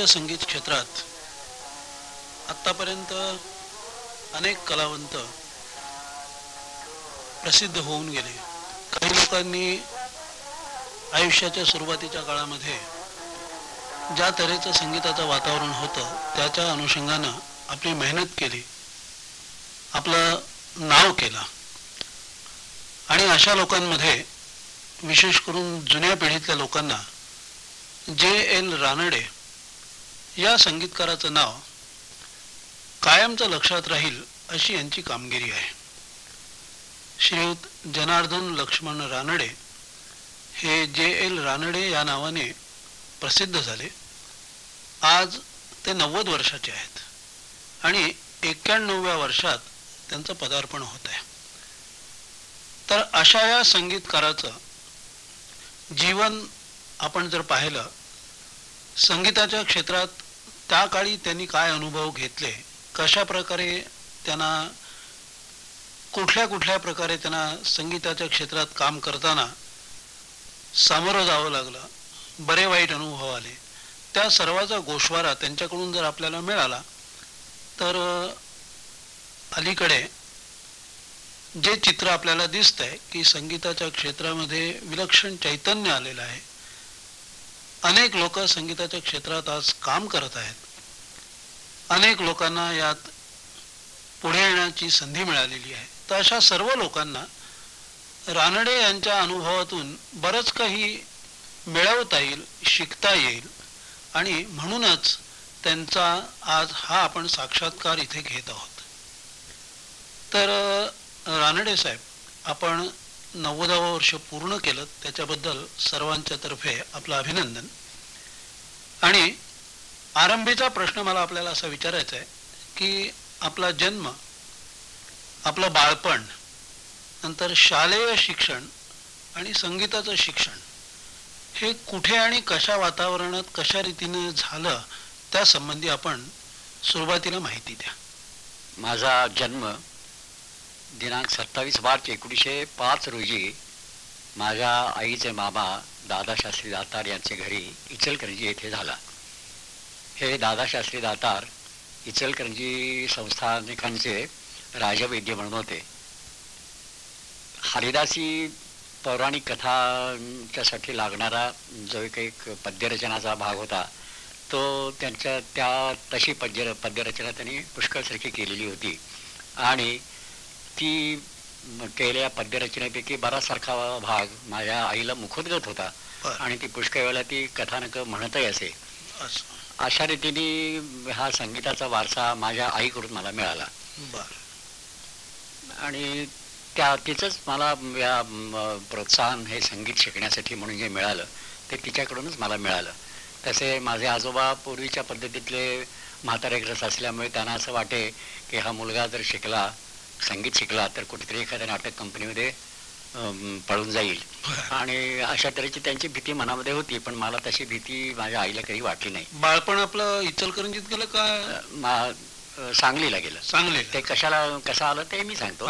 शास्त्रीय संगीत क्षेत्रात आत्तापर्यंत अनेक कलावंत प्रसिद्ध होऊन गेले. काही लोकांनी आयुष्याच्या सुरुवातीच्या काळामध्ये ज्या तऱ्हेचं संगीताचं वातावरण होतं त्याच्या अनुषंगानं आपली मेहनत केली. आपलं नाव केलं. आणि अशा लोकांमध्ये विशेष करून जुन्या पिढीतल्या लोकांना जे एल रानडे या संगीतकाराचं नाव कायमचं लक्षात राहील अशी यांची कामगिरी आहे. श्रीयुत जनार्दन लक्ष्मण रानडे हे जे एल रानडे या नावाने प्रसिद्ध झाले. आज ते नव्वद वर्षाचे आहेत आणि एक्क्याण्णव्या वर्षात त्यांचं पदार्पण होत आहे. तर अशा या संगीतकाराचं जीवन आपण जर पाहिलं संगीताच्या क्षेत्रात त्या काळी त्यांनी काय अनुभव घेतले? कशा प्रकारे त्यांना कुठल्या कुठल्या प्रकारे त्यांना संगीताच्या क्षेत्रात काम करताना सामोरं जावं लागलं? बरे वाईट अनुभव आले. त्या सर्वाचा गोषवारा त्यांच्याकडून जर आपल्याला मिळाला तर अलीकडे जे चित्र आपल्याला दिसतंय की संगीताच्या क्षेत्रामध्ये विलक्षण चैतन्य आलेलं आहे अनेक लोक संगीताच्या क्षेत्रात आज काम करत आहेत. अनेक लोकांना यात पुढे येण्याची संधी मिळालेली आहे. तर अशा सर्व लोकांना रानडे यांच्या अनुभवातून बरंच काही मिळवता येईल शिकता येईल आणि म्हणूनच त्यांचा आज हा आपण साक्षात्कार इथे घेत आहोत. तर रानडे साहेब आपण नव्वदावं वर्ष पूर्ण केलं त्याच्याबद्दल सर्वांच्या तर्फे आपलं अभिनंदन. आणि आरंभीचा प्रश्न मला आपल्याला असा विचारायचा आहे की आपला जन्म आपलं बाळपण नंतर शालेय शिक्षण आणि संगीताचं शिक्षण हे कुठे आणि कशा वातावरणात कशा रीतीने झालं त्या संबंधी आपण सुरुवातीला माहिती द्या. माझा जन्म दिनांक सत्तावीस मार्च एकोणीसशे पाच रोजी माझ्या आईचे मामा दादाशास्त्री दातार यांचे घरी इचलकरंजी येथे झाला. हे दादाशास्त्री दातार इचलकरंजी संस्थानिकांचे राजवैद्य म्हणून होते. हरिदासी पौराणिक कथांच्यासाठी लागणारा जो एक एक पद्यरचनाचा भाग होता तो त्यांच्या त्या तशी पद्य पद्यरचना त्यांनी पुष्कळसारखी केलेली होती. आणि ती केलेल्या पद्यरचनेपैकी बराचसारखा भाग माझ्या आईला मुखोद्गत होता. आणि ती पुष्कळ वेळेला ती कथानक म्हणतही असे. अशा रीतीने हा संगीताचा वारसा माझ्या आईकडून मला मिळाला. आणि त्या तिचंच मला या प्रोत्साहन हे संगीत शिकण्यासाठी म्हणून जे मिळालं ते तिच्याकडूनच मला मिळालं. तसे माझे आजोबा पूर्वीच्या पद्धतीतले म्हातारे ग्रस असल्यामुळे त्यांना असं वाटे की हा मुलगा जर शिकला संगीत शिकला तर कुठेतरी एखाद्या नाटक कंपनीमध्ये पळून जाईल. आणि अशा तऱ्हेची त्यांची भीती मनामध्ये होती पण मला तशी भीती माझ्या आईला कधी वाटली नाही. बाळपण आपलं इचलकरंजीत गेलं का? सांगलीला गेलं. सांगली ते कशाला कसं आलं ते मी सांगतो.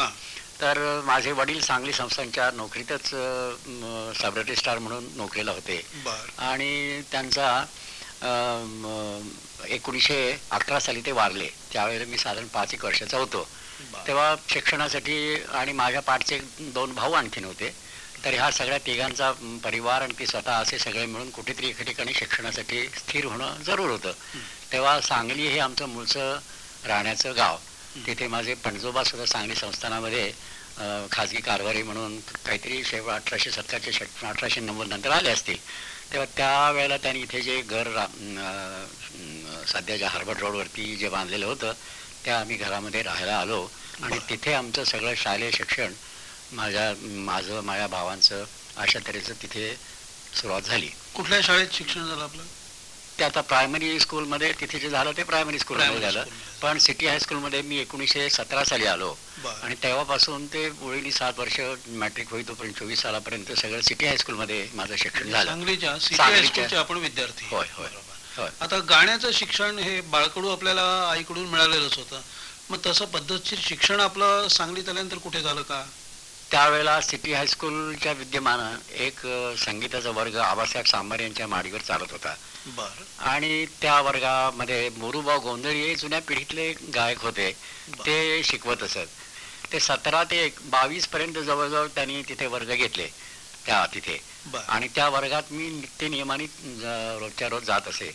तर माझे वडील सांगली संस्थांच्या नोकरीतच सब रजिस्ट्रार म्हणून नोकरीला होते. आणि त्यांचा एकोणीसशे अकरा साली ते वारले. त्यावेळेला मी साधारण पाच एक वर्षाचा होतो. तेव्हा शिक्षणासाठी आणि माझ्या पाठचे दोन भाऊ आणखीन होते. तर ह्या सगळ्या तिघांचा परिवार आणि ती स्वतः असे सगळे मिळून कुठेतरी एका ठिकाणी शिक्षणासाठी स्थिर होणं जरूर होतं. तेव्हा सांगली हे आमचं मूळचं राहण्याचं गाव. तिथे माझे पणजोबा सुद्धा सांगली संस्थानामध्ये खाजगी कारभारी म्हणून काहीतरी शेवट अठराशे सत्तरचे षट अठराशे नव्वद नंतर आले असतील. तेव्हा त्यावेळेला त्यांनी इथे जे घर सध्याच्या हार्बर्ड रोडवरती जे बांधलेलं होतं त्या आम्ही घरामध्ये राहायला आलो आणि तिथे आमचं सगळं शालेय शिक्षण माझ्या माझं माझ्या भावांचं अशा तऱ्हेचं तिथे सुरुवात झाली. कुठल्या शाळेत शिक्षण झालं आपलं? ते आता प्रायमरी स्कूलमध्ये तिथे जे झालं ते प्रायमरी स्कूलमध्ये झालं. पण सिटी हायस्कूलमध्ये मी एकोणीसशे सतरा साली आलो. आणि तेव्हापासून ते ओळीनी सात वर्ष मॅट्रिक होई तोपर्यंत चोवीस सालापर्यंत सगळं सिटी हायस्कूलमध्ये माझं शिक्षण झालं. सांगलीच्या आपण विद्यार्थी. होय होय. आता गाण्याचं शिक्षण हे बाळकडू आपल्याला आईकडून मिळालेलंच होतं. मग तसं पद्धतशीर शिक्षण आपलं सांगलीत आल्यानंतर कुठे झालं का? त्यावेळेला सिटी हायस्कूलच्या विद्यमानं एक संगीताचा वर्ग आबासाहेब सांबार यांच्या माडीवर चालत होता. बर. आणि त्या वर्गामध्ये मोरूभाऊ गोंधळी हे जुन्या पिढीतले गायक होते. ते शिकवत असत. ते सतरा ते एक बावीस पर्यंत जवळजवळ त्यांनी तिथे वर्ग घेतले. त्या तिथे. आणि त्या वर्गात मी नित्य नियमाने रोजच्या रोज जात असे.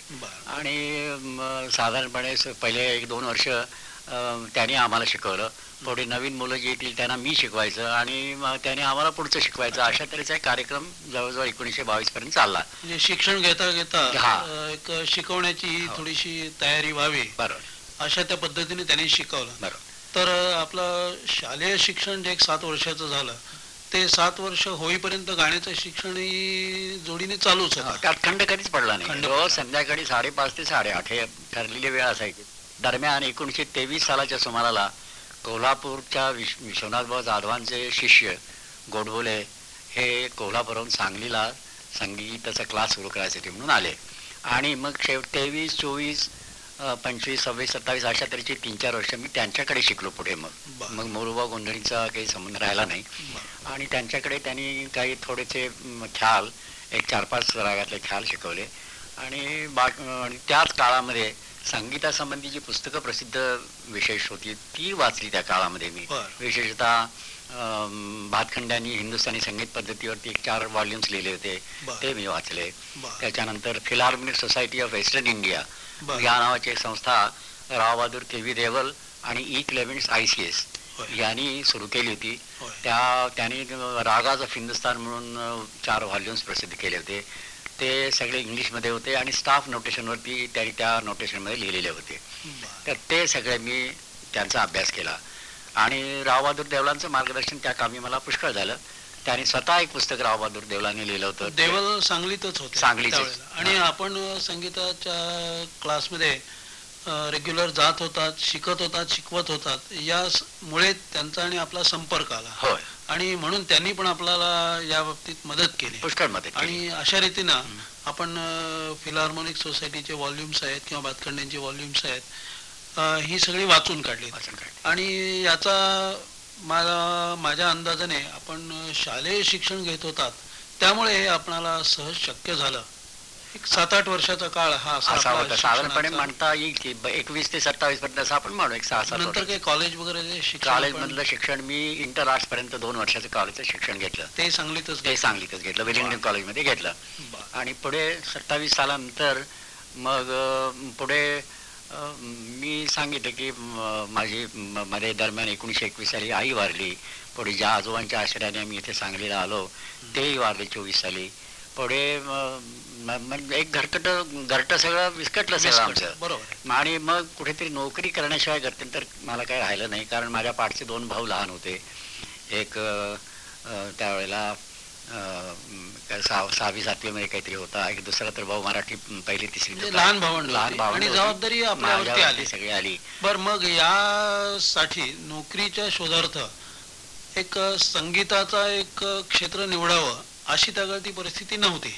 आणि साधारणपणे पहिले एक दोन वर्ष त्यांनी आम्हाला शिकवलं. पुढे नवीन मुलं जी येतील त्यांना मी शिकवायचं आणि त्याने आम्हाला पुढचं शिकवायचं. अशा तऱ्हेचा एक कार्यक्रम जवळजवळ एकोणीसशे बावीस पर्यंत चालला. म्हणजे शिक्षण घेता घेता एक शिकवण्याची हो. थोडीशी तयारी व्हावी. बरोबर अशा त्या पद्धतीने त्यांनी शिकवलं. बरोबर तर आपलं शालेय शिक्षण जे एक सात वर्षाचं झालं ते सात वर्ष होईपर्यंत गाण्याचं शिक्षणही जोडीने चालूच होतं. त्यात खंड कधीच पडला नाही. खंड रोज पडला. संध्याकाळी साडेपाच ते साडेआठ हे ठरलेली वेळ असायची. दरम्यान एकोणीसशे तेवीस सालाच्या सुमाराला कोल्हापूरच्या विश विश्वनाथभाऊ जाधवांचे शिष्य गोडबोले हे कोल्हापूरहून सांगलीला संगीताचा क्लास सुरू करायसाठी म्हणून आले. आणि मग शेव तेवीस चोवीस पंचवीस सव्वीस सत्तावीस अशा तऱ्हेचे तीन चार वर्ष मी त्यांच्याकडे शिकलो पुढे मग. मग मोरुबा गोंधळीचा काही संबंध राहिला नाही. आणि त्यांच्याकडे त्यांनी काही थोडेसे ख्याल एक चार पाच रागातले ख्याल शिकवले आणि बा आणि त्याच काळामध्ये संगीतासंबंधी जी पुस्तकं प्रसिद्ध विशेष होती ती वाचली त्या काळामध्ये मी. विशेषतः अम, भातखंड्यांनी हिंदुस्थानी संगीत पद्धतीवरती एक चार वॉल्युम्स लिहिले होते. ते मी वाचले. त्याच्यानंतर Philharmonic Society of Western India. या नावाची एक संस्था रावबहादूर के व्ही देवल आणि E Clements I C S. यांनी सुरू केली होती. त्या त्यांनी रागाज ऑफ हिंदुस्तान म्हणून चार व्हॉल्युम्स प्रसिद्ध केले होते ते सगळे इंग्लिशमध्ये होते आणि स्टाफ नोटेशनवरती त्यांनी त्या नोटेशनमध्ये लिहिलेले होते. तर ते सगळे मी त्यांचा अभ्यास केला. आणि रावबहादूर देवलांचं मार्गदर्शन त्या कामी मला पुष्कळ झालं. त्यांनी स्वतः एक पुस्तक रावबहादूर देवलांनी लिहिलं होतं. देवल सांगलीतच होते. त्यावेळेला. आणि आपण संगीताच्या क्लासमध्ये रेग्युलर जात होतात शिकत होतात शिकवत होतात. या स- मुळे त्यांचा आणि आपला संपर्क आला. होय. आणि म्हणून त्यांनी पण आपल्याला या बाबतीत मदत केली पुष्कळ मदत. आणि अशा रीतीनं आपण फिलार्मोनिक सोसायटीचे वॉल्युम्स आहेत किंवा भातखंड्यांचे वॉल्युम्स आहेत ही सगळी वाचून काढली वाचन काढलं. आणि याचा मला माझ्या अंदाजाने आपण शालेय शिक्षण घेत होतात त्यामुळे हे आपणाला सहज शक्य झालं एक सात आठ वर्षाचा काळ हा असा होता. साधारणपणे. म्हणता येईल की एकवीस ते सत्तावीस पर्यंत असं आपण म्हणू एक सहा सात नंतर. काही कॉलेज वगैरे कॉलेज मधलं शिक्षण मी इंटर आर्ट्स पर्यंत दोन वर्षाचं कॉलेजचं शिक्षण घेतलं. ते सांगलीतच ते सांगलीतच घेतलं. वेलिंग्टन कॉलेजमध्ये घेतलं. आणि पुढे सत्तावीस सालानंतर मग पुढे मी सांगितलं की म, माझी म, मध्ये दरम्यान एकोणीसशे एकवीस साली आई वारली. पुढे ज्या आजोबांच्या आश्रयाने आम्ही इथे सांगलीला आलो तेही वारले चोवीस साली. पुढे एक घरकट घरट सगळं विस्कटलं सगळं आमचं बरोबर. आणि मग कुठेतरी नोकरी करण्याशिवाय गत्यंतर मला काही राहिलं नाही कारण माझ्या पाठचे दोन भाऊ लहान होते एक त्यावेळेला सहा सहावी सातवीमध्ये काहीतरी होता एक दुसरा तर भाऊ मराठी पहिली तिसरी म्हणजे लहान भावंड लहान. भावंड. जबाबदारी आली सगळी आली बर मग यासाठी नोकरीच्या शोधार्थ एक संगीताचा एक क्षेत्र निवडावं अशी त्या ती परिस्थिती नव्हती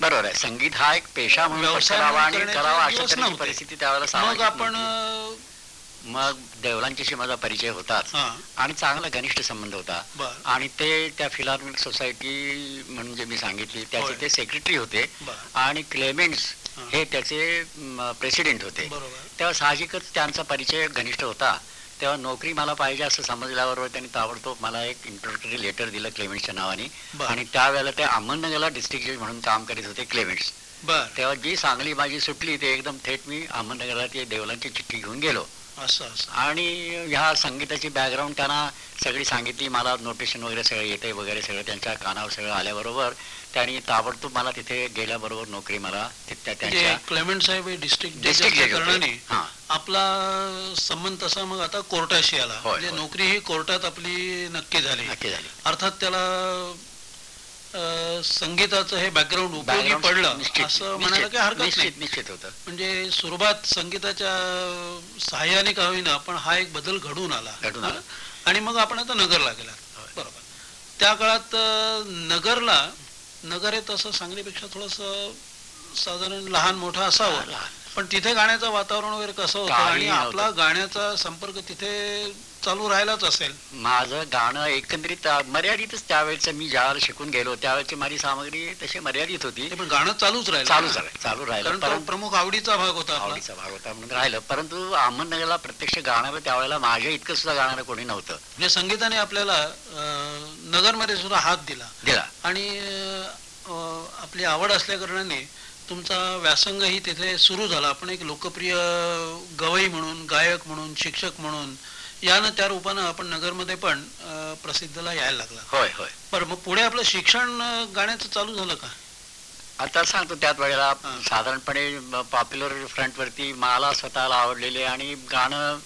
बरोबर आहे. संगीत हा एक पेशा म्हणून आणि म्हणून करावा अशा. परिस्थिती त्यावेळेला मग आपण मग देवलांच्याशी माझा परिचय होताच. हा. आणि चांगला घनिष्ठ संबंध होता. आणि ते त्या फिलार्मोनिक सोसायटी म्हणजे मी सांगितली त्याचे. ते सेक्रेटरी होते. आणि क्लेमेंट्स हा. त्याचे प्रेसिडेंट होते. तेव्हा साहजिकच त्यांचा परिचय घनिष्ठ होता. तेव्हा नोकरी मला पाहिजे असं समजल्याबरोबर त्यांनी ताबडतोब मला एक इंट्रोडक्टरी लेटर दिलं क्लेमेंट्सच्या नावाने. आणि त्यावेळेला ते अहमदनगरला डिस्ट्रिक्ट जज म्हणून काम करीत होते क्लेमेंट्स. बर. तेव्हा जी सांगली माझी सुटली ते एकदम थेट मी अहमदनगरला ते देवलांची चिठ्ठी घेऊन गेलो. असं असं. आणि ह्या संगीताची बॅकग्राऊंड त्यांना सगळी सांगितली मला नोटेशन वगैरे सगळं येते वगैरे सगळं त्यांच्या कानावर सगळं आल्याबरोबर त्यांनी ताबडतोब मला तिथे गेल्याबरोबर नोकरी मला म्हणजे क्लेमेंट साहेब हे डिस्ट्रिक्ट डिस्ट्रिक्ट आपला संबंध तसा मग आता कोर्टाशी आला. म्हणजे. नोकरी ही कोर्टात आपली नक्की झाली. नक्की झाली. अर्थात त्याला संगीताचं हे बॅकग्राऊंड उपयोगी पडलं असं म्हणायला काही हरकत नाही निश्चित निश्चित होतं म्हणजे सुरुवात संगीताच्या सहाय्याने का होईना पण हा एक बदल घडून आला घडून आला. आणि मग आपण आता नगरला गेला. बरोबर त्या काळात नगरला नगर हे तसं सांगलीपेक्षा थोडस साधारण लहान मोठं असावं. पण तिथे गाण्याचं वातावरण वगैरे कसं होतं आणि. आपला गाण्याचा संपर्क तिथे चालू राहायलाच असेल. माझं गाणं एकंदरीत मर्यादितच त्यावेळेचं मी ज्यावेळेला शिकून गेलो त्यावेळेची माझी सामग्री तशी मर्यादित होती. पण गाणं चालूच राहिलं. चालू झालं चालू राहिलं. कारण प्रमुख आवडीचा भाग होता आवडीचा भाग होता म्हणून राहिलं. परंतु अहमदनगरला प्रत्यक्ष गाणं त्यावेळेला माझ्या इतकं सुद्धा गाणारं कोणी नव्हतं. म्हणजे संगीताने आपल्याला नगरमध्ये सुद्धा हात दिला. दिला. आणि आपली आवड असल्या कारणाने तुमचा व्यासंगही तिथे सुरू झाला. आपण एक लोकप्रिय गवई म्हणून गायक म्हणून शिक्षक म्हणून यानं त्या रूपानं आपण नगरमध्ये पण प्रसिद्धीला यायला लागला. होय होय. बरं मग पुढे आपलं शिक्षण गाण्याचं चालू झालं का? आता सांगतो त्याच वेळेला. साधारणपणे पॉप्युलर फ्रंटवरती मला स्वतःला आवडलेले आणि गाणं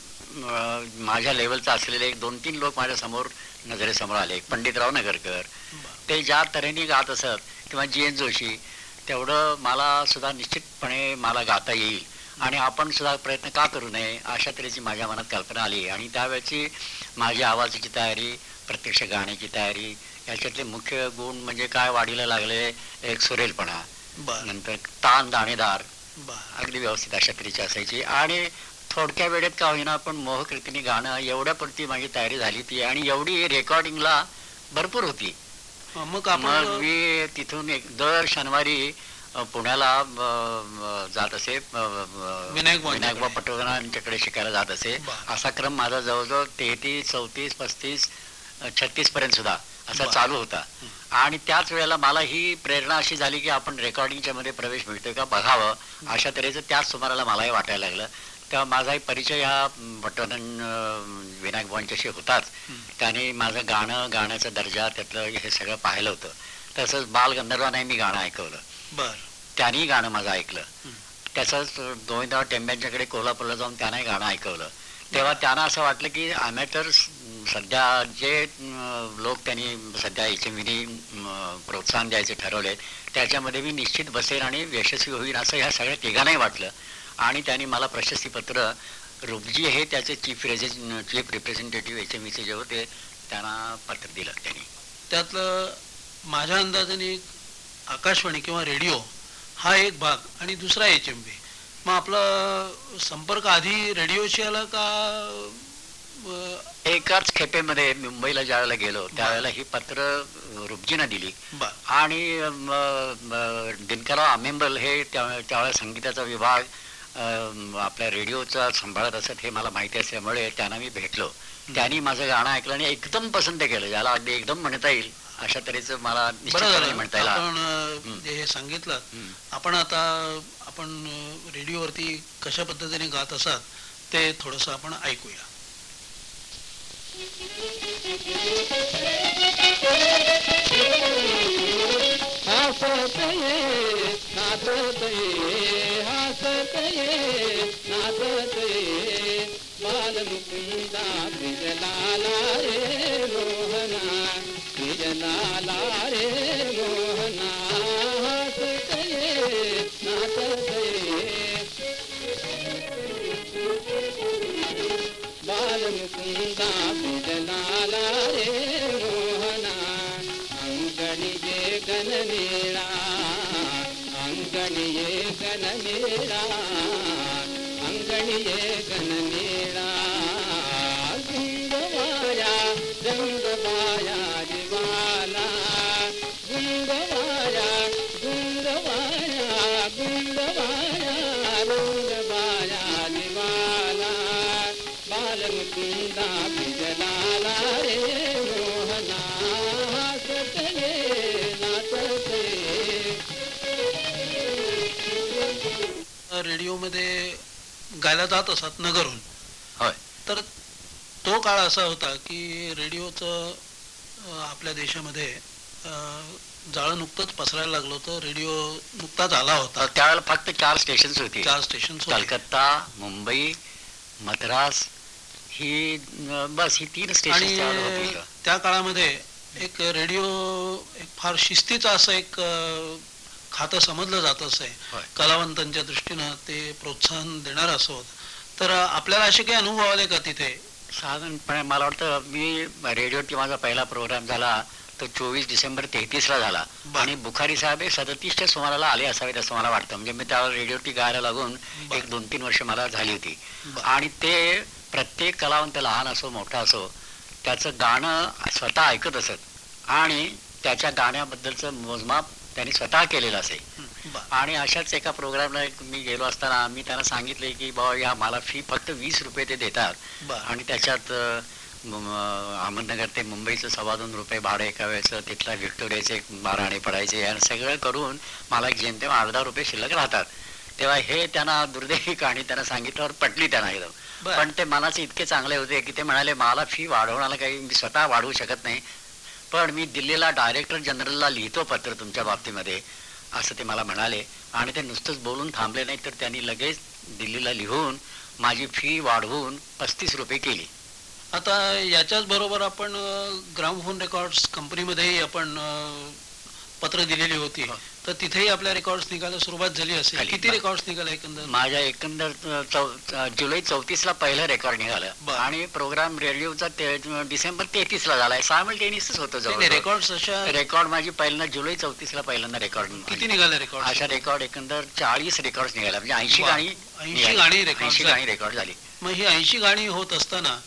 माझ्या लेवलचं असलेले एक दोन तीन लोक माझ्यासमोर नजरेसमोर आले. एक पंडितराव नगरकर. ते ज्या तऱ्हेने गात असत किंवा जी एन जोशी तेवढं मला सुद्धा निश्चितपणे मला गाता येईल. आणि आपण सुद्धा प्रयत्न का करू नये अशा तऱ्हेची माझ्या मनात कल्पना आली. आणि त्यावेळची माझी आवाजाची तयारी प्रत्यक्ष गाण्याची तयारी याच्यातले मुख्य गुण म्हणजे काय वाढीला लागले एक सुरेलपणा नंतर ताण दाणेदार अगदी व्यवस्थित अशा तऱ्हेची असायची. आणि थोडक्या वेळेत का होईना पण मोहकृतीने गाणं एवढ्यापुरती माझी तयारी झाली ती आणि एवढी रेकॉर्डिंगला भरपूर होती. मग मी तिथून एक दर शनिवारी पुण्याला जात असे विनायक. विनायकबा पटवर्धनांच्याकडे शिकायला जात असे. असा क्रम माझा जवळजवळ तेहतीस चौतीस पस्तीस छत्तीस पर्यंत सुद्धा असा. चालू होता. आणि त्याच वेळेला मला ही प्रेरणा अशी झाली की आपण रेकॉर्डिंगच्या मध्ये प्रवेश मिळतोय का बघावं. अशा तऱ्हेचं त्याच सुमाराला मलाही वाटायला लागलं. तेव्हा माझाही परिचय हा पटवर्धन विनायक बुवांच्याशी होताच. त्याने माझं गाणं गाण्याचा दर्जा त्यातलं हे सगळं पाहिलं होतं. तसंच बाल गंधर्वाने मी गाणं ऐकवलं. बर. त्यांनी गाणं माझं ऐकलं. तसंच गोविंदराव टेंब्यांच्याकडे कोल्हापूरला जाऊन त्याने गाणं ऐकवलं. तेव्हा त्यांना असं वाटलं की अमॅटर्स सध्या जे लोक त्यांनी सध्या एच एम प्रोत्साहन द्यायचे ठरवले त्याच्यामध्ये मी निश्चित बसेन आणि यशस्वी होईन असं ह्या सगळ्या तिघांनाही वाटलं. आणि त्यांनी मला प्रशस्तीपत्र रुपजी हे त्याचे चीफ रेजे चीफ रिप्रेझेंटेटिव्ह एच एम जे होते त्यांना पत्र दिलं त्यांनी. त्यातलं माझ्या अंदाजाने एक आकाशवाणी किंवा रेडिओ हा एक भाग आणि दुसरा एच एम बी मग आपला संपर्क आधी रेडिओशी आला का एकाच खेपेमध्ये मुंबईला ज्यावेळेला गेलो त्यावेळेला ही पत्र रुपजीनं दिली. आणि दिनकरराव आमेंबल हे त्या त्यावेळेला संगीताचा विभाग आपल्या रेडिओचा सांभाळत असत हे मला माहिती असल्यामुळे त्यांना मी भेटलो. त्यांनी माझं गाणं ऐकलं आणि एकदम पसंत केलं. ज्याला अगदी एकदम म्हणता येईल. अशा तऱ्हेचं मला बरं म्हणता येईल. आपण हं. जे हे सांगितलं. आपण आता आपण रेडिओवरती कशा पद्धतीने गात असाल ते थोडंसं आपण ऐकूया. ये नाचत ये हसत ये नाचत ये मोहना प्रियलाला रे मोहना हसत ये नाचत ये बालमुकुंदा प्रियलाला रे मोहना अंगणिये गणनीळा रेडिओमध्ये गायला जात असत नगरहून. होय. तर तो काळ असा होता की रेडिओचं आपल्या देशामध्ये जाळं नुकतंच पसरायला लागलं होतं. रेडिओ नुकताच आला होता. त्यावेळेला फक्त चार स्टेशन्स होती. चार स्टेशन कलकत्ता मुंबई मद्रास ही बस ही तीन स्टेशन त्या काळामध्ये एक रेडिओ एक फार शिस्तीचं असं एक खातं समजलं जात असं आहे. कलावंतांच्या दृष्टीनं ते प्रोत्साहन देणार असं होतं तर आपल्याला असे काही अनुभव आले का तिथे साधारणपणे मला वाटतं मी रेडिओवरती माझा पहिला प्रोग्राम झाला तो चोवीस डिसेंबर तेहतीस ला झाला. आणि बुखारी साहेब हे सदतीसच्या सुमाराला आले असावेत असं मला वाटतं म्हणजे मी त्यावेळेला रेडिओवरती गायला लागून. एक दोन तीन वर्ष मला झाली होती. आणि ते प्रत्येक कलावंत लहान असो मोठा असो त्याचं गाणं स्वतः ऐकत असत आणि त्याच्या गाण्याबद्दलचं मोजमाप त्यांनी स्वतः केलेलं असे. आणि अशाच एका प्रोग्रामला मी गेलो असताना मी त्यांना सांगितले की बाबा या मला फी फक्त वीस रुपये ते देतात. आणि त्याच्यात अहमदनगर ते मुंबईचं सव्वा दोन रुपये भाडं एका वेळेचं तिथला व्हिक्टोरियाचे बारा आणे पडायचे आणि सगळं करून मला एक जेमतेम अर्धा रुपये शिल्लक राहतात तेव्हा हे त्यांना दुर्दैवी कहाणी त्यांना सांगितल्यावर पटली त्यांना एकदम. पण ते मनाचे इतके चांगले होते की ते म्हणाले मला फी वाढवण्याला काही मी स्वतः वाढवू शकत नाही पण मी दिल्लीला डायरेक्टर जनरलला लिहितो पत्र तुमच्या बाबतीमध्ये असं ते मला म्हणाले. आणि ते नुसतंच बोलून थांबले नाही तर त्यांनी लगेच दिल्लीला लिहून माझी फी वाढवून पस्तीस रुपये केली. आता याच्याच बरोबर आपण ग्रामफोन रेकॉर्ड्स कंपनीमध्येही आपण पत्र दिलेली होती. हो. तर तिथेही आपल्या रेकॉर्ड्स निघायला सुरुवात झाली असेल. किती रेकॉर्ड्स निघाले एकंदर? माझ्या एकंदर जुलै चौतीसला पहिलं रेकॉर्ड निघालं. आणि प्रोग्राम रेडिओचा डिसेंबर तेहतीसला झालाय. सायमल्टेनियसच होतं जवळ रेकॉर्ड्स अशा रेकॉर्ड माझी पहिल्यांदा जुलै चौतीसला पहिल्यांदा रेकॉर्ड किती निघाले रेकॉर्ड अशा रेकॉर्ड एकंदर चाळीस रेकॉर्ड निघाल्या. म्हणजे ऐंशी. गाणी 80 गाणी ऐंशी झाली. गाणी रेकॉर्ड झाली. मग ही ऐंशी गाणी होत असताना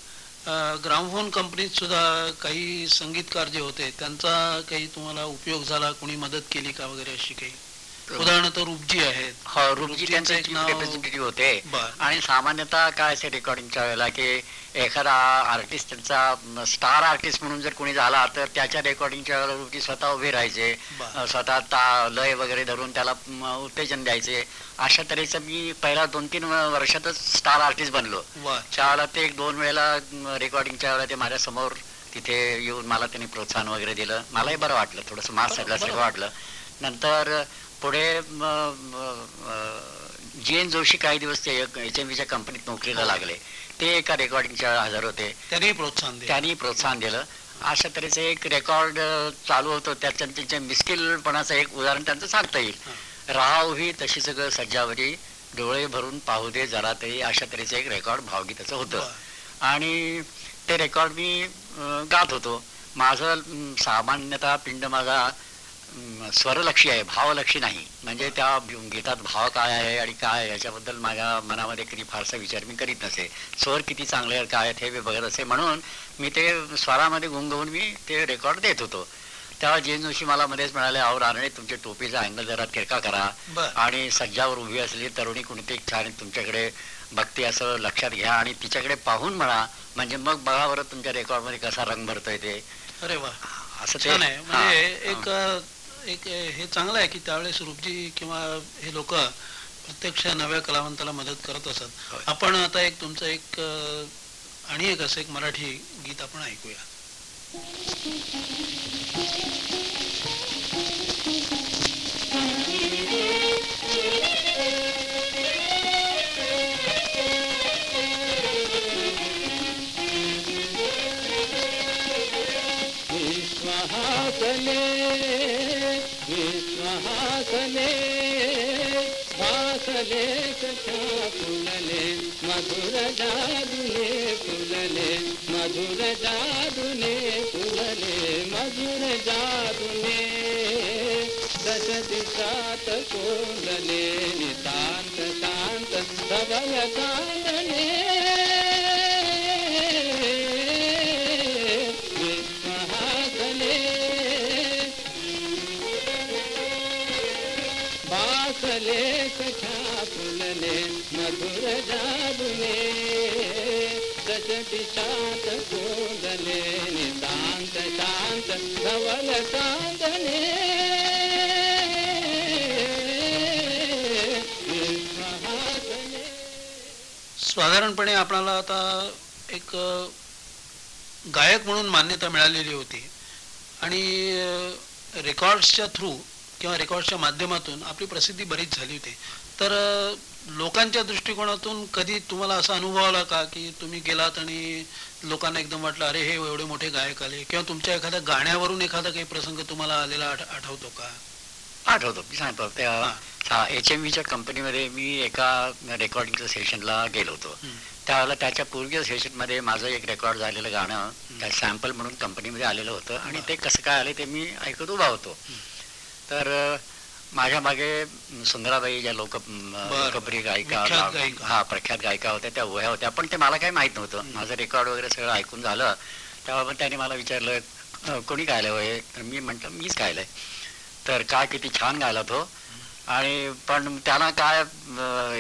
ग्रामफोन कंपनीत सुद्धा काही संगीतकार जे होते त्यांचा काही तुम्हाला उपयोग झाला कोणी मदत केली का वगैरे अशी काही? उदाहरणार्थ रूपजी आहेत हो रुपजी त्यांचे रिप्रेझेंटेटिव्ह होते. आणि सामान्यतः काय असे रेकॉर्डिंगच्या वेळेला की एखादा आर्टिस्ट त्यांचा स्टार आर्टिस्ट म्हणून जर कोणी झाला तर त्याच्या रेकॉर्डिंगच्या वेळेला रुपजी स्वतः उभे राहायचे. स्वतः ता लय वगैरे धरून त्याला उत्तेजन द्यायचे. अशा तऱ्हेचं मी पहिला दोन तीन वर्षातच स्टार आर्टिस्ट बनलो. त्यावेळेला ते एक दोन वेळेला रेकॉर्डिंगच्या वेळेला ते माझ्यासमोर तिथे येऊन मला त्यांनी प्रोत्साहन वगैरे दिलं. मलाही बरं वाटलं थोडंसं मास सगळं वाटलं. नंतर पुढे जी एन जोशी काही दिवस ते एच एम व्हीच्या कंपनीत नोकरीला लागले ते एका रेकॉर्डिंगच्या हजर होते. त्यांनी प्रोत्साहन त्यांनी प्रोत्साहन दिलं. अशा तऱ्हेचं एक रेकॉर्ड चालू होतं. त्याच्या त्यांच्या मिस्किलपणाचं एक उदाहरण त्यांचं सांगता येईल. राहाव ही तशी सगळं सज्जावरी डोळे भरून पाहू दे जरा तरी अशा तऱ्हेचं एक रेकॉर्ड भावगीताचं होतं. आणि ते रेकॉर्ड मी गात होतो. माझं सामान्यतः पिंड माझा स्वरलक्षी आहे भावलक्षी नाही. म्हणजे त्या गीतात भाव काय आहे आणि काय आहे याच्याबद्दल माझ्या मनामध्ये कधी फारसा विचार मी करीत नसे. स्वर किती चांगले काय आहेत हे मी बघत असे. म्हणून मी ते स्वरामध्ये गुंगवून मी ते रेकॉर्ड देत होतो. तेव्हा जे जोशी मला मध्येच म्हणाले अहो रानडे तुमच्या टोपीचा अँगल जरा तिरका करा आणि सज्जावर उभी असलेली तरुणी कोणती छान तुमच्याकडे बघते असं लक्षात घ्या आणि तिच्याकडे पाहून म्हणा. म्हणजे मग बघा बरं तुमच्या रेकॉर्डमध्ये कसा रंग भरतोय ते. अरे वा. असं ते म्हणजे. एक एक हे चांगलं आहे की त्यावेळेस रूपजी किंवा हे लोक प्रत्यक्ष नव्या कलावंताला मदत करत असत. आपण आता एक तुमचं एक आणि एक असं एक मराठी गीत आपण ऐकूया विश्वहासने विश्वहासने भासले कथा फुलले मधुर जादुने फुलले मधुर जादुने फुलले मधुर जादुने दश दिशात कोलले मधुर जादुने दश दिशात नितांत शांत धवल चांदने साधारणपणे आपणाला आता एक गायक म्हणून मान्यता मिळालेली होती. आणि रेकॉर्ड्सच्या थ्रू किंवा रेकॉर्ड्सच्या माध्यमातून आपली प्रसिद्धी बरीच झाली होती. तर लोकांच्या दृष्टिकोनातून कधी तुम्हाला असा अनुभव आला का की तुम्ही गेलात आणि लोकांना एकदम वाटलं अरे हे एवढे मोठे गायक आले. किंवा तुमच्या एखाद्या गाण्यावरून एखादा काही प्रसंग तुम्हाला आलेला आठ- आठवतो का? आठवतो. मी सांगतो. त्या एच एम व्हीच्या कंपनीमध्ये मी एका रेकॉर्डिंगच्या सेशनला गेलो होतो. त्यावेळेला त्याच्या पूर्वीच्या सेशनमध्ये माझं एक रेकॉर्ड झालेलं गाणं त्या सॅम्पल म्हणून कंपनीमध्ये आलेलं होतं आणि ते कसं काय आले ते मी ऐकत उभा होतो. तर माझ्या मागे सुंदराबाई ज्या लोक. लोकप्रिय गायिका. हा प्रख्यात गायिका होत्या त्या उभ्या होत्या. पण ते मला काही माहीत नव्हतं. माझं रेकॉर्ड वगैरे सगळं ऐकून झालं. तेव्हा पण त्यांनी मला विचारलं "अं, कोणी गायलं होय तर मी म्हटलं मीच गायलंय. तर काय किती छान गायला तो. आणि पण त्यांना काय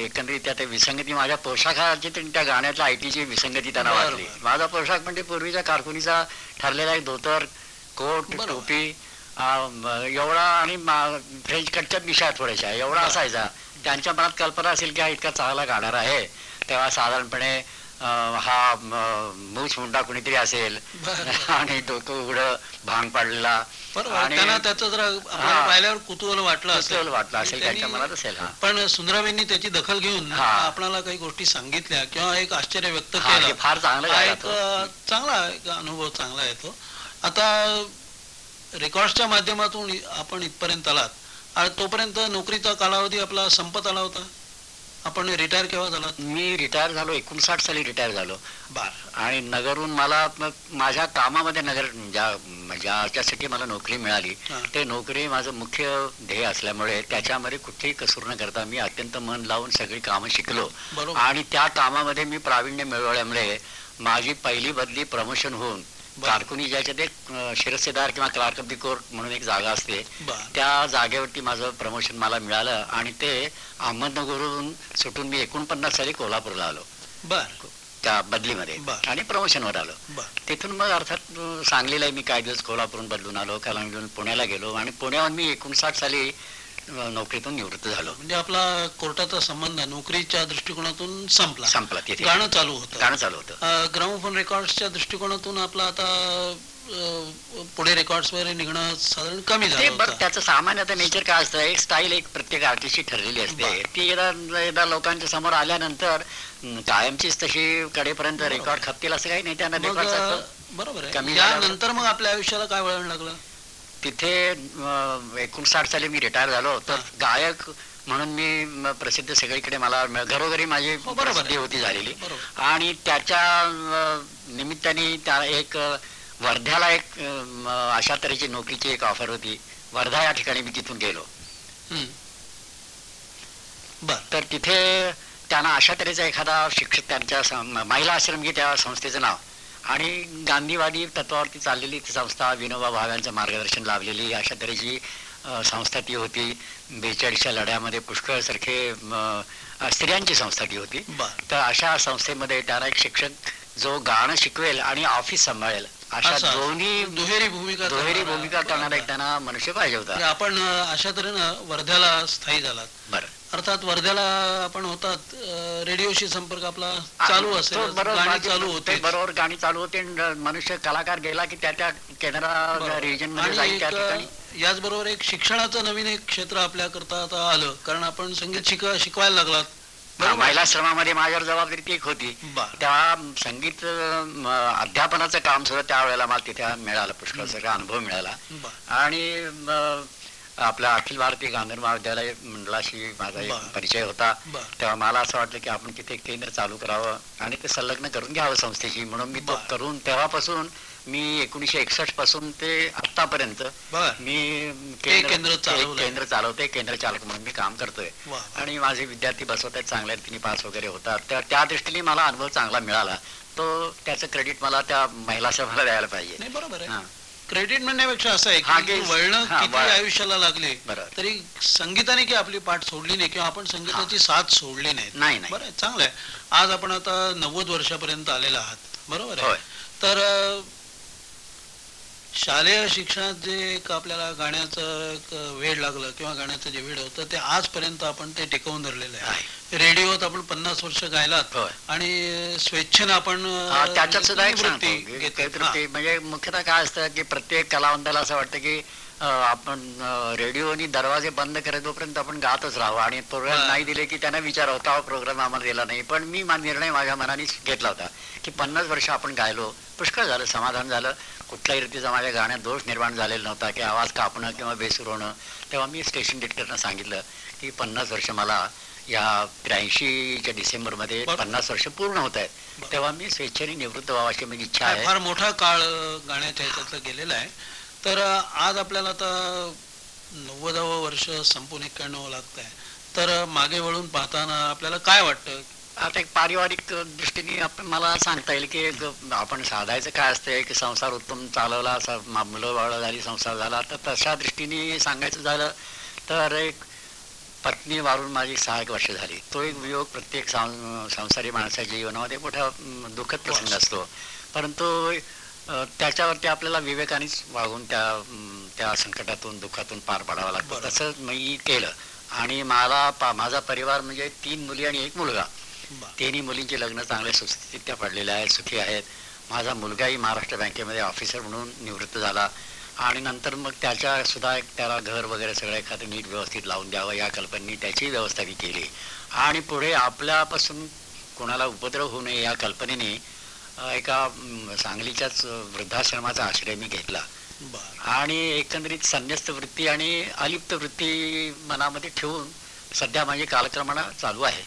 एकंदरीत त्या ते विसंगती माझ्या पोशाखाची त्या गाण्यातल्या आयटीची विसंगती त्यांना वाटली. माझा पोशाख म्हणजे पूर्वीच्या कारकुनीचा ठरलेला एक धोतर कोट. टोपी एवढा आणि फ्रेंच कटच्या मिशा थोड्याशा. एवढा. असायचा. त्यांच्या मनात कल्पना असेल की हा इतका चांगला गाणार आहे तेव्हा साधारणपणे हा म, मूछ मुंडा कुणीतरी असेल. आणि डोकं उघडं भांग पाडलेला. आणि- त्याचं जरा. पाहिल्यावर कुतूहल वाटलं असेल. वाटलं असेल त्यांच्या मनात असेल पण सुंदराबाईंनी त्याची दखल घेऊन. आपणाला काही गोष्टी सांगितल्या किंवा एक आश्चर्य व्यक्त केलं. फार चांगलं चांगला अनुभव चांगला येतो आता रेकॉर्ड्सच्या माध्यमातून आपण इथपर्यंत आलात. आणि तोपर्यंत नोकरीचा कालावधी आपला संपत आला होता? आपण रिटायर केव्हा झालात? मी रिटायर झालो एकोणसाठ साली रिटायर झालो. बार. आणि नगरहून मला माझ्या कामामध्ये नगर ज्या ज्याच्यासाठी मला नोकरी मिळाली. ते नोकरी माझं मुख्य ध्येय असल्यामुळे त्याच्यामध्ये कुठेही कसूर न करता मी अत्यंत मन लावून सगळी कामं शिकलो. आणि त्या कामामध्ये मी प्रावीण्य मिळवल्यामुळे माझी पहिली बदली प्रमोशन होऊन. कारकुनी ज्याच्यात एक अं, शिरस्तेदार किंवा क्लार्क ऑफ दी कोर्ट म्हणून एक जागा असते. त्या जागेवरती माझं प्रमोशन मला मिळालं आणि ते अहमदनगरवरून सुटून मी एकोणपन्नास साली कोल्हापूरला आलो. बर. त्या बदलीमध्ये. आणि प्रमोशनवर आलो. तिथून मग अर्थात सांगलीला मी काही दिवस कोल्हापूरून बदलून आलो. कलांगून पुण्याला गेलो आणि पुण्याहून मी एकोणसाठ साली नोकरीतून निवृत्त झालो. म्हणजे आपला कोर्टाचा संबंध नोकरीच्या दृष्टिकोनातून संपला. संपला तिथे. गाणं चालू होतं. गाणं चालू होतं. ग्रामोफोन रेकॉर्ड्सच्या दृष्टिकोनातून आपला आता पुढे रेकॉर्ड्स वगैरे निघणं साधारण कमी झालं होतं. त्याचं सामान्य आता नेचर काय असतं एक स्टाईल एक प्रत्येक आर्टिस्टची ठरलेली असते. ती एकदा लोकांच्या समोर आल्यानंतर कायमचीच तशी कडेपर्यंत. रेकॉर्ड खपतील असं काही नाही. त्यांना रेकॉर्ड बरोबर आहे. यानंतर मग आपल्या आयुष्याला काय वळण लागलं? तिथे एकोणसाठ साली मी रिटायर झालो. तर. गायक म्हणून मी प्रसिद्ध सगळीकडे मला घरोघरी माझी हो. प्रसिद्धी होती झालेली. आणि त्याच्या निमित्ताने त्या एक वर्ध्याला एक अशा तऱ्हेची नोकरीची एक ऑफर होती. वर्धा या ठिकाणी मी तिथून गेलो. तर तिथे त्यांना अशा तऱ्हेचा एखादा शिक्षक त्यांच्या महिला आश्रम घे त्या संस्थेचं नाव. आणि गांधीवादी तत्वावरती चाललेली ती संस्था विनोबा भाव्यांचं मार्गदर्शन लाभलेली अशा तऱ्हेची संस्था ती होती. बेचाळीसच्या लढ्यामध्ये पुष्कळ सारखे म, अ, स्त्रियांची संस्था ती होती. तर अशा संस्थेमध्ये त्यांना एक शिक्षक जो गाणं शिकवेल आणि ऑफिस सांभाळेल अशा. दोन्ही दुहेरी भूमिका दुहेरी. भूमिका करणारा एक त्यांना मनुष्य पाहिजे म्हणजे होता आपण अ, अशा तऱ्हेनं वर्ध्याला स्थायी झालात. बरं. अर्थात वर्ध्याला आपण होतात रेडिओशी संपर्क आपला चालू असेल गाणी चालू होते बरोबर गाणी चालू होते आणि मनुष्य कलाकार गेला की त्या त्या कॅनरा रिजनमध्ये त्या ठिकाणी. याचबरोबर एक शिक्षणाचं नवीन एक क्षेत्र आपल्या करता आता आलं कारण आपण संगीत शिक शिकवायला लागलात. बरोबर? महिलाश्रमामध्ये माझ्यावर जबाबदारी ती एक होती. तेव्हा संगीत अध्यापनाचं काम सुद्धा त्यावेळेला मला तिथे मिळालं पुष्कळ सगळा अनुभव मिळाला. आणि आपल्या अखिल भारतीय गांधीर महाविद्यालय मंडळाशी माझा एक. परिचय होता. तेव्हा मला असं वाटलं की आपण तिथे केंद्र चालू करावं आणि ते संलग्न करून घ्यावं संस्थेशी. म्हणून मी तो. करून तेव्हापासून मी एकोणीशे एकसष्टपासून ते आतापर्यंत मी केंद्र. केंद्र चालवते केंद्र चालक म्हणून मी काम करतोय. आणि माझे विद्यार्थी बसवत आहेत चांगल्या रीतीने पास वगैरे होतात. तर त्या दृष्टीने मला अनुभव चांगला मिळाला. तो त्याचं क्रेडिट मला त्या महिला सभाला द्यायला पाहिजे. बरोबर क्रेडिट म्हणण्यापेक्षा असं आहे हा, की की- वळणं हा, किती बरं. आयुष्याला लागले बरोबर. तरी संगीताने की आपली पाठ सोडली नाही किंवा आपण संगीताची साथ सोडली नाही? नाही नाही. बरं आहे, चांगलं आहे. आज आपण आता नव्वद वर्षापर्यंत आलेला आहात. बरोबर आहे? तर अ, शालेय शिक्षणात जे आपल्याला गाण्याचं एक वेळ लागलं किंवा गाण्याचं जे वेळ होतं ते आजपर्यंत आपण ते टिकवून धरलेलं आहे. रेडिओत आपण पन्नास वर्ष गायलात आणि स्वेच्छेनं आपण हा, त्याच्यात सुद्धा एक हा. म्हणजे मुख्यतः काय असतं की प्रत्येक कलावंताला असं वाटतं की आपण रेडिओनी दरवाजे बंद करत तोपर्यंत आपण गातच राहावं. आणि प्रोग्राम. नाही दिले की त्यांना विचारावं का प्रोग्राम आम्हाला दिला नाही. पण मी मा- निर्णय माझ्या मनाने घेतला होता की पन्नास वर्ष आपण गायलो पुष्कळ झालं समाधान झालं. कुठल्याही रीतीचा माझ्या गाण्यात दोष निर्माण झालेला नव्हता की आवाज कापणं किंवा बेसूर होणं. तेव्हा मी स्टेशन डिरेक्टरना सांगितलं की पन्नास वर्ष मला या त्र्याऐंशीच्या डिसेंबरमध्ये बरं. पन्नास वर्ष पूर्ण होत आहेत. तेव्हा मी स्वेच्छेने निवृत्त व्हावं अशी माझी इच्छा आहे. फार मोठा काळ गाण्याच्या ह्याच्यातला गेलेला आहे. तर आज आपल्याला आता नव्वदावं वर्ष संपून एक्क्याण्णव लागत आहे तर मागे वळून पाहताना आपल्याला काय वाटतं? आता एक पारिवारिक दृष्टीने आपण मला सांगता येईल की एक आपण साधायचं काय असतं की संसार उत्तम चालवला असा मुलं बाळ झाली संसार झाला तर तशा दृष्टीने सांगायचं झालं तर एक पत्नी वारून माझी सहा एक वर्ष झाली. तो एक वियोग प्रत्येक संसारी माणसाच्या जीवनामध्ये मोठा दुःखद प्रसंग असतो. परंतु त्याच्यावरती आपल्याला विवेकानेच वागून त्या त्या संकटातून दुःखातून पार पाडावं लागतं. बरोबर. तसं मी केलं. आणि मला माझा परिवार म्हणजे तीन मुली आणि एक मुलगा. तिन्ही मुलींचे लग्न चांगल्या सुस्थितीत पडलेले आहेत सुखी आहेत. माझा मुलगाही महाराष्ट्र बँकेमध्ये ऑफिसर म्हणून निवृत्त झाला. आणि नंतर मग त्याच्या सुद्धा एक त्याला घर वगैरे सगळं एखादं नीट व्यवस्थित लावून द्यावं या कल्पनेने त्याची व्यवस्था मी केली. आणि पुढे आपल्यापासून कोणाला उपद्रव होऊ नये या कल्पनेने एका सांगलीच्याच वृद्धाश्रमाचा आश्रय मी घेतला. आणि एकंदरीत संन्यस्त वृत्ती आणि अलिप्त वृत्ती मनामध्ये ठेवून सध्या माझी कालक्रमणा चालू आहे.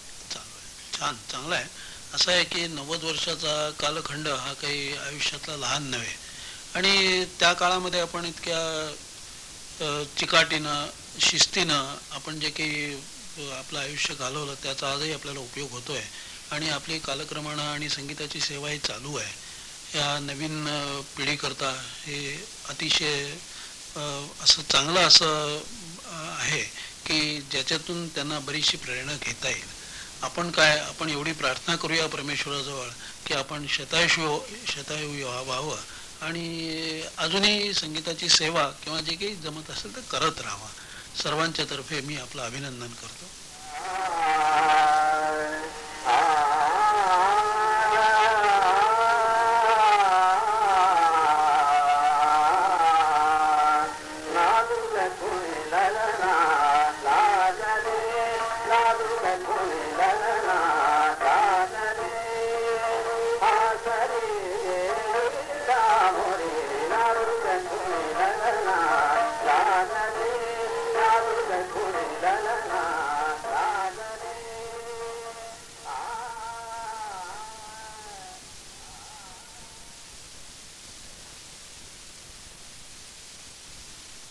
छान चांगलं आहे. असं आहे की नव्वद वर्षाचा कालखंड हा काही आयुष्यातला लहान नव्हे. आणि त्या काळामध्ये आपण इतक्या चिकाटीनं शिस्तीनं आपण जे काही आपलं आयुष्य घालवलं त्याचा आजही आपल्याला उपयोग होतो आहे आणि आपली कालक्रमणं आणि संगीताची सेवाही चालू आहे. या नवीन पिढीकरता हे अतिशय असं चांगलं असं आहे की ज्याच्यातून त्यांना बरीचशी प्रेरणा घेता येईल. आपण काय आपण एवढी प्रार्थना करूया परमेश्वराजवळ की आपण शतायुष्य शतायु व्हावं आणि अजूनही संगीताची सेवा किंवा जे काही जमत असेल तर करत राहावं. सर्वांच्या तर्फे मी आपलं अभिनंदन करतो.